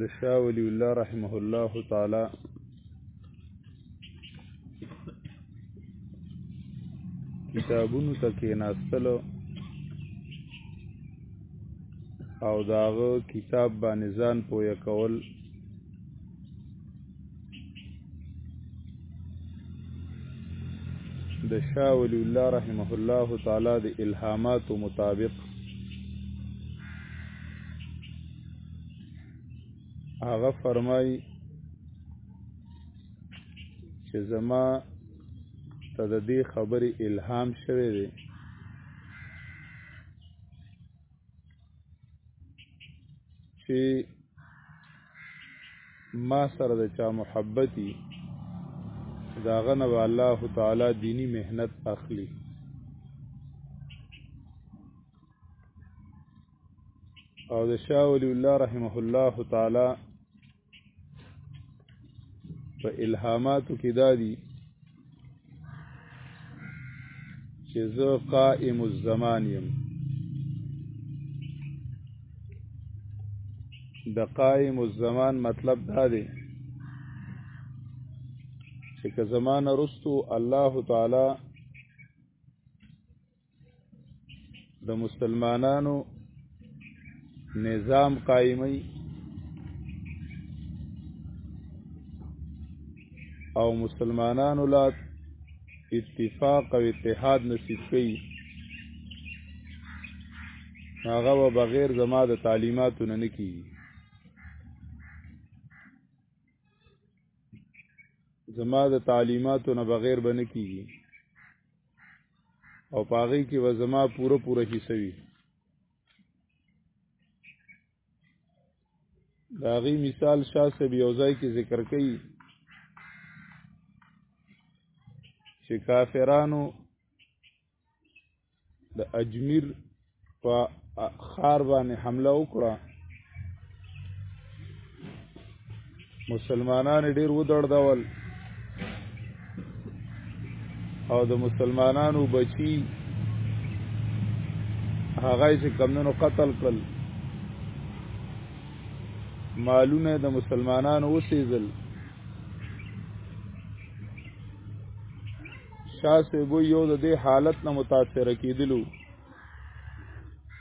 د شاه ولی الله رحمه الله تعالی کتابونو ته کېناستلو او د هغه کتاب باندې ځان پوهه کول د شاه ولی الله رحمه الله تعالی د الهاماتو مطابق هغه فرمای چې زما ته د دې خبرې الهام شوی دی چې ما سره د چا محبتي دا غنه الله تعالی دینی مهنت اخلي او د شاه ولی الله رحمه الله تعالی په الهاماتو کې دادی چې زه قائم الزمان يم د قائم الزمان مطلب دا دی چې که زمانه رستو الله تعالی د مسلمانانو نظام قائمي او مسلمانانو لا اتفاق او اتحاد نصیب کړي هغه و بغیر زما د تعلیماتو نه نکی زما د تعلیماتو نه بغیر بنه کیږي او پاغي کې به زما پوره پوره حصہ وي داغي مثال شاه صاحب یو ځای کې ذکر کړي چې کافرانو د اجمیر په خار باندې حمله وکړه مسلمانان ډیر ودړدول او د مسلمانانو بچی هغه چې کمونو قتل کړل مالونه د مسلمانانو وسېزل شاسې بو یو د دې حالت نه متاثر کېدلو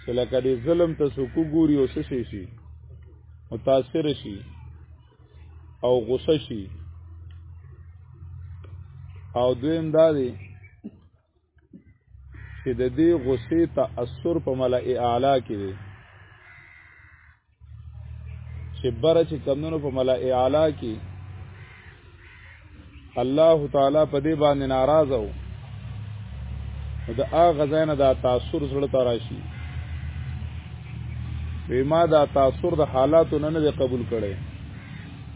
چې لکه دې ظلم ته څوک ګوري او څه شي شي متاثر شي او غصه شي او دویم دا دی چې د دې غصې تأثر په ملأ اعلی کې دی چې بره چې کمونو په ملأ اعلی کې الله تعالی په دې باندې ناراض وو دا هغه زنه دا تاثیر زړه تراشي وی ما دا تاثیر د حالاتو نه نه قبول کړي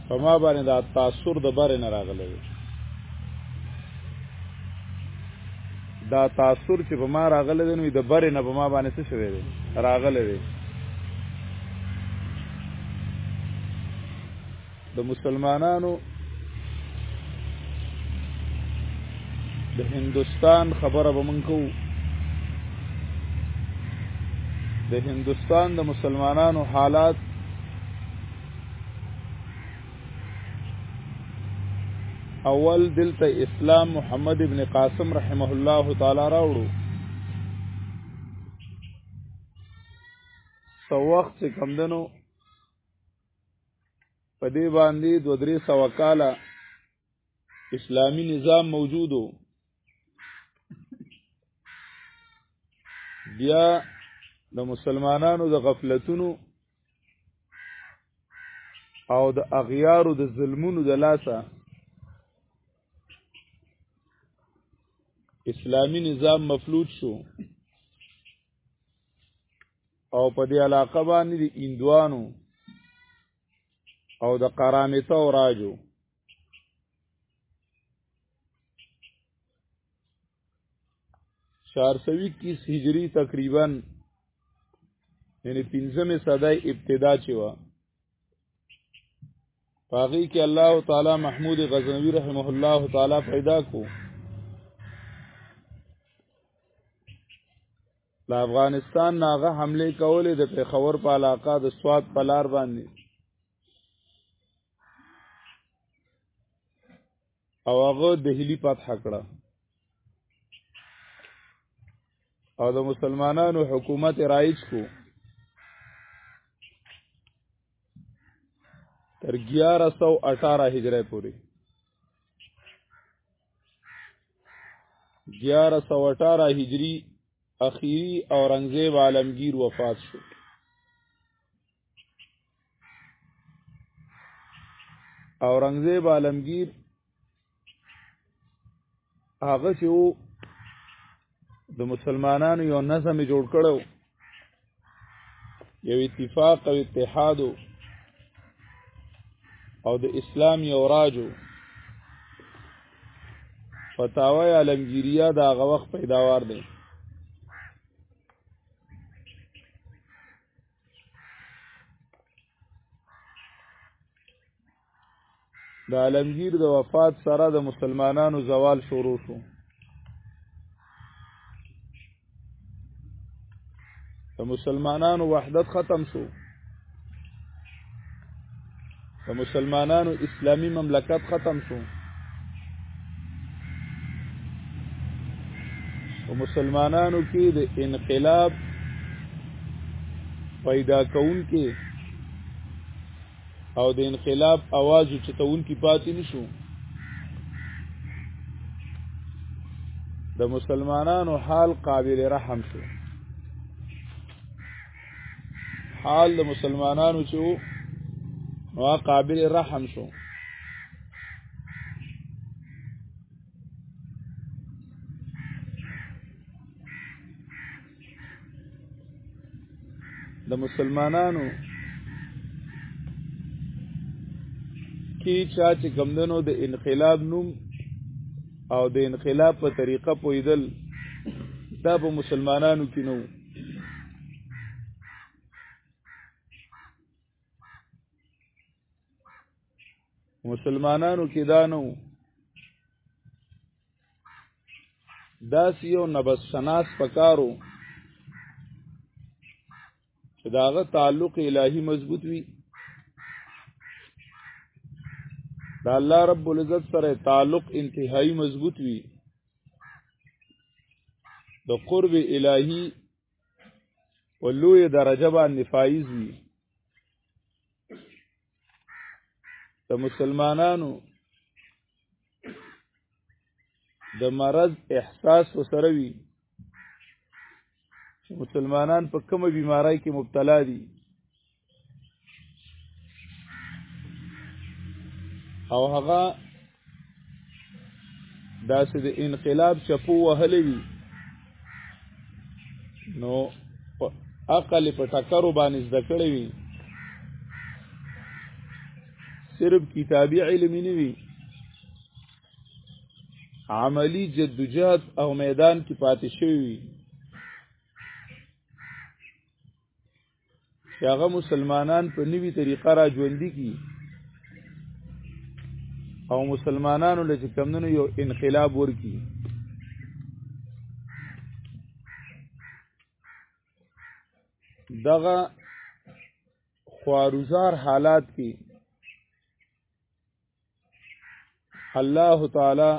په ما باندې دا تاثیر د بره نه راغلی دا تاثر چې په ما راغله دی نو د بره نه په ما باندې څه شوی دی راغله دی د مسلمانانو د هندستان خبره به مونږ کوو د هندستان د مسلمانانو حالات اول دلته اسلام محمد ابن قاسم رحمه الله تعالی راوړو سو وخت چې کم دنو په دې باندې دو درې سو کاله اسلامی نظام موجودو بیا د مسلمانانو د غفلتونو او د اغیارو د ظلمونو د لاسه اسلامی نظام مفلوج شو او په دې علاقه باندې د اندوانو او د قرامته او راجو چار سو اکیس هجری تقریبا یعنی پنځمه صدای ابتدا چې و پاغي کې الله تعالی محمود غزنوی رحمه الله تعالی پیدا کو له افغانستان ناغه حمله کولې د پیښور په علاقه د سواد پلار باندې او هغه دهلی فتح کړه او د مسلمانانو حکومت رایج کو تر 1118 هجری پورې 1118 هجری اخیری اورنګزیب عالمگیر وفات شو اورنګزیب عالمگیر هغه چې وو د مسلمانانو یو نظم جوړ کړو یو اتفاق او اتحاد او د اسلام یو راجو فتاوی عالمگیریه دا هغه وخت پیداوار دی د عالمگیر د وفات سره د مسلمانانو زوال شروع شو د مسلمانانو وحدت ختم شو د مسلمانانو اسلامی مملکت ختم شو په مسلمانانو کې د انقلاب پیدا کون کې او د انقلاب आवाज چتون کې پاتې نشو د مسلمانانو حال قابل رحم شو حال د مسلمانانو چې وو نو قابل رحم شو د مسلمانانو کې چا چې کمدنو د انقلاب نوم او د انقلاب په طریقه پویدل دا په مسلمانانو کې نو مسلمانانو کې دا نو داس یو نبس شناس پکارو چې داغه تعلق الهی مضبوط وي دا الله رب العزت سره تعلق انتهایی مضبوط وي د قرب الهی په لوی درجه باندې فایز وي د مسلمانانو د مرض احساس وسره وي چې مسلمانان په کومه بیماری کې مبتلا دي او هغه داسې د انقلاب چپو وهلې وي نو عقل په ټکرو باندې زده کړې وي صرف کتابي علم نه وي عملی جدوجهد او میدان کې پاتې شوی وي چې هغه مسلمانان په نوي طریقه را ژوندي کی او مسلمانانو له چې کمونو یو انقلاب ورکی دغه خواروزار حالات کې الله تعالی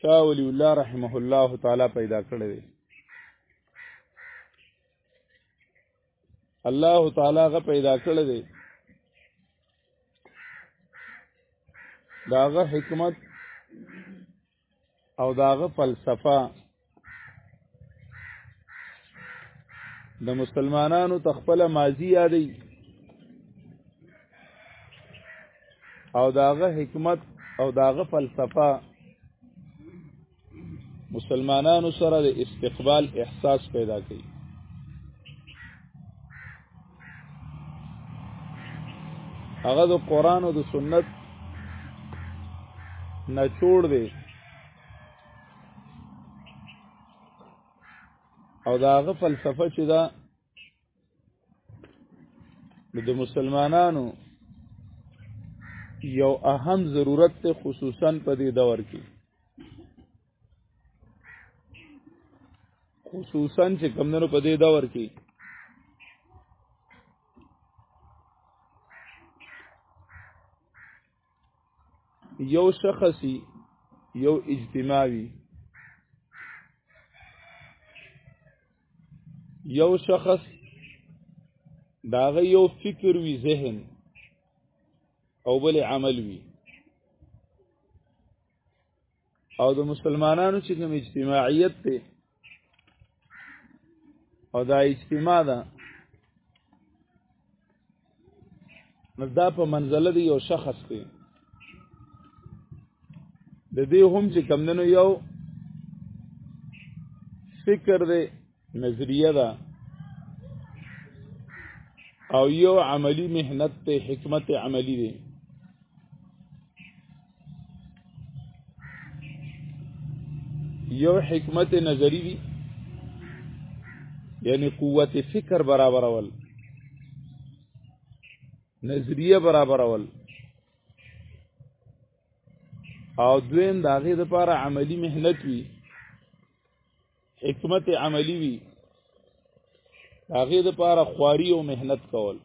شاه ولی الله رحمه الله تعالی پیدا کړی دی الله تعالی غ پیدا کړی دی داغه حکمت او داغه فلسفه د مسلمانانو تخپل ماضی یادې او داغه حکمت او داغه فلسفه مسلمانانو سره د استقبال احساس پیدا کوي هغه د قران او د سنت نه جوړ دی او دا هغه فلسفه چې دا د مسلمانانو یو اهم ضرورت ته خصوصا په دې دور کې خصوصا چې کمندونو په دې دور کې یو شخصي یو اجتماعي یو شخص داغه یو فکر وی ذهن او بل عمل وی او د مسلمانانو چې کوم اجتماعیت ته او دا اجتماع ده نو دا په منزله دی یو شخص کې د دې هم چې کمندنو یو فکر دی نظریه ده او یو عملی مهنت ته حکمت عملی دی یو حکمت نظری دی یعنی قوت فکر برابر اول نظریه برابر اول او دویم داغه د لپاره عملی مهنت وی حکمت عملی وی هغه د پاره خواري او مهنت کول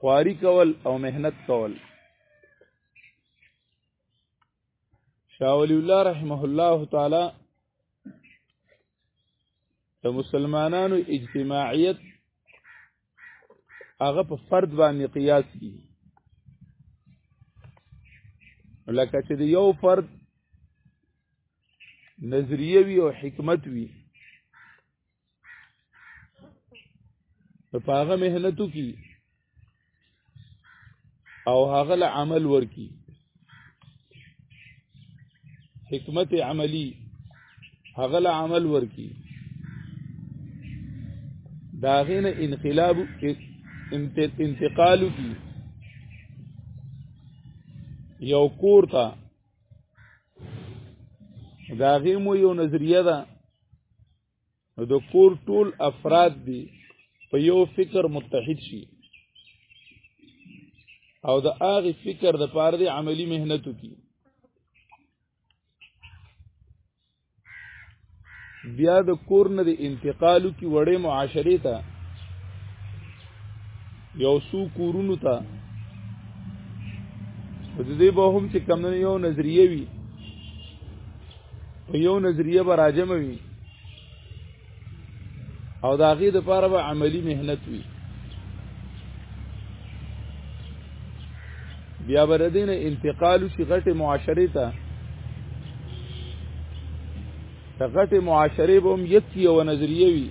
خواري کول او مهنت کول شاه ولی الله رحمه الله تعالی د مسلمانانو اجتماعیت هغه په فرد باندې قیاس کی لکه چې د یو فرد نظریه وی او حکمت وی په هغه مهنتو کې او هغه له عمل ورکی حکمت عملی هغه له عمل ورکی داغین انقلاب انتقال کی یو کور ته داغه مو یو نظریه ده نو د کور ټول افراد دی په یو فکر متحد شي او د هغه فکر د پاره دی عملی مهنت کی بیا د کور نه د انتقالو کی وړې معاشري ته یو سو کورونو ته د دې به هم چې کم نه یو نظریه وي په یو نظریه به راجم وي او د هغې دپاره به عملی محنت وي بیا به د دې نه انتقال وشي غټې معاشرې ته د غټې معاشرې به هم یک یوه نظریه وي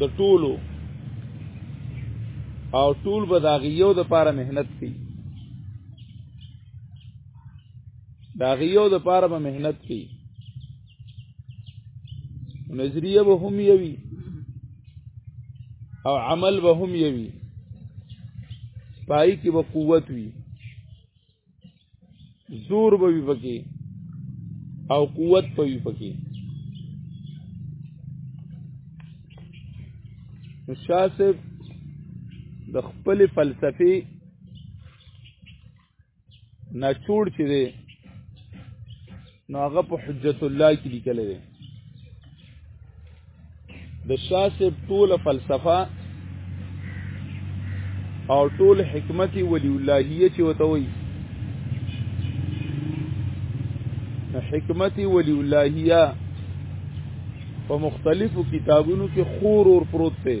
د ټولو او ټول به د هغې یو دپاره محنت کوي دا غيو د پاره به مهنت کوي نظریه به هم یوي او عمل به هم یوي پای کې به قوت وي زور به وي پکې او قوت به وي پکې شاه صاحب د خپل فلسفي نچوړ چې دی نو هغه په حجت الله کې لیکل دی د شاسب ټوله فلسفه او ټول حکمت ولی اللهیه چې وته وي حکمت ولی اللهیه په مختلفو کتابونو کې خور اور پروت دی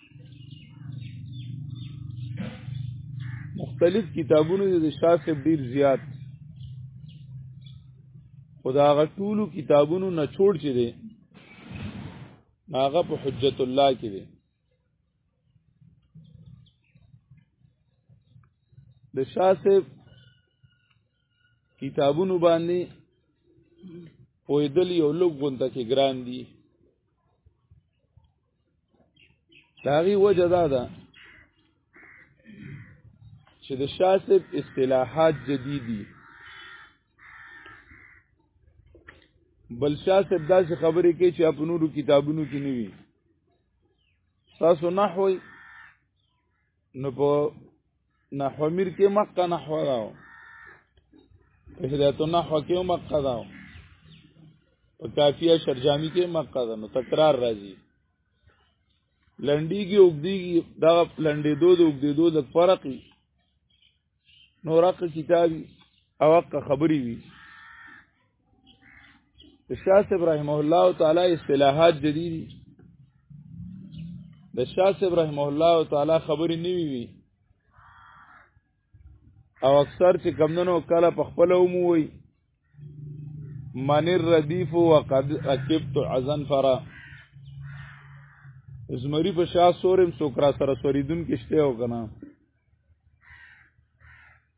مختلف کتابونو د شاه صاحب ډیر زیات خدا غ ټولو کتابونو نه چھوڑ چي دي هغه په حجت الله کې دي د شاه صاحب کتابونو باندې پویدل یو لوګ غونډه کې ګران دي داغي وجه دا ده چې د شاسب اصطلاحات جديدي بل شاسب داسې خبرې کوي چې په نورو کتابونو کې نه وي تاسو نحوی نو په نحو میر کې مکه نحو راو هدایت النحو کې مکه راو په کافیه شرجامی کې مکه ده نو تکرار راځي لنډیږي وګدیږي دا لنډې دو د وګدې دو د فرق نو راکه کتابي او حق خبري وي شاه صاحب رحمه الله تعالی اصطلاحات جديد د شاه صاحب رحمه الله تعالی خبرې نیوي وي او اکثر چې کمندنو کله په خپل ومو وي من الردیف وقد رکبت عزن فرا زمری په شاه سورم سوکرا سره سوریدون کشته او کنه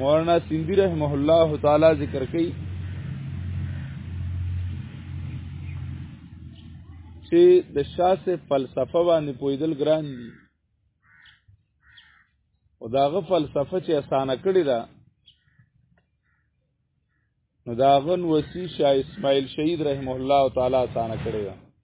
مولانا سیندی رحمه الله تعالی ذکر کوي چې د شاسه فلسفه باندې پویدل ګران دي او داغه فلسفه چې اسانه کړی دا نو داغن وسی شاه اسماعیل شهید رحمه الله تعالی اسانه کړی دا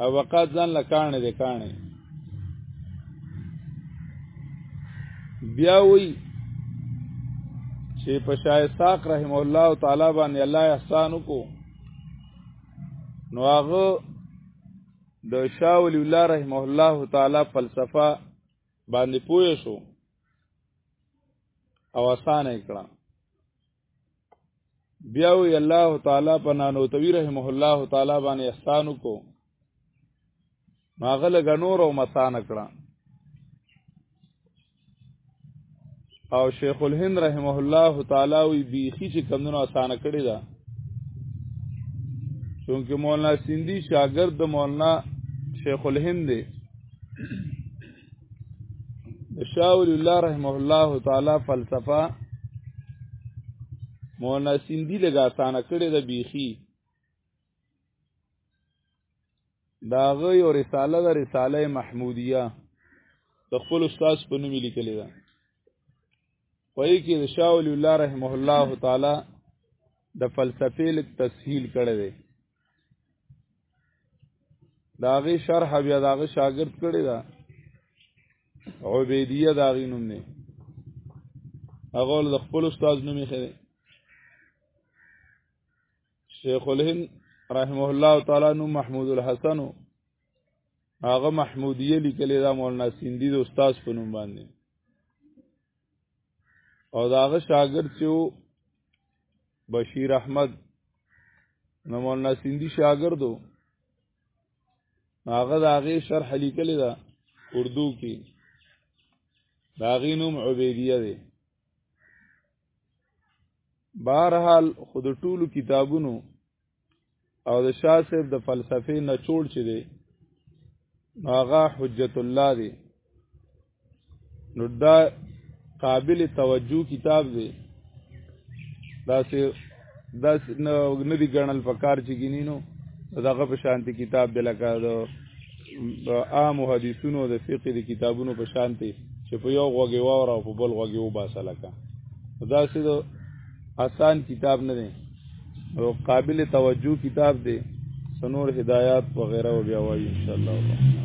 او وقات ځان لکانه دې کانه بیا وی چې په شای ساق رحم الله تعالی باندې الله احسان وکړو نو هغه د شاه ولی الله رحم الله تعالی فلسفه باندې پوه شو او اسانه کړه بیا وی الله تعالی په نانو توی رحمه الله تعالی باندې احسان وکړو ماغه لګ نور او متان کړه او شیخ الهند رحمه الله تعالی وی بیخی چې کمونو اسانه کړی دا چونکه مولانا سیندی شاګرد د مولانا شیخ الهند دی شاول الله رحمه الله تعالی فلسفه مولانا سیندی لګا سانه کړی د بیخی دا غو یو رساله د رساله محمودیه د خپل استاد په نوم لیکلی ده پای کې د شاه ولی الله رحمه الله تعالی د فلسفې لک تسهیل کړی دی داغه شرح بیا داغه شاګرد کړی دا عبیدیه داغه نوم نه هغه د خپل استاد نوم یې خره شیخ الهند رحمه الله تعالی نو محمود الحسن هغه محمودیه لیکلی دا مولانا سیندی د استاد په نوم باندې او داغه شاګرد چې بشیر احمد نو مولانا سیندی شاګردو هغه د هغې شرح لیکلی ده اردو کې د هغې نوم عبیدیه دی بهرحال خو د ټولو کتابونو او د شاه صاحب د فلسفې نچوړ چې دی نو هغه حجت الله دی نو دا قابل توجه کتاب دی دا سه دا نه ندی ګڼل پکار چې ګینینو دغه په شانتی کتاب دی لکه د عام حدیثونو د فقې د کتابونو په شانتی چې په یو غوږی واور او په بل غوږی وباسه لکه دا سه آسان کتاب نه دی او قابل توجه کتاب دی سنور هدایات وغیرہ و بیا وایي ان شاء الله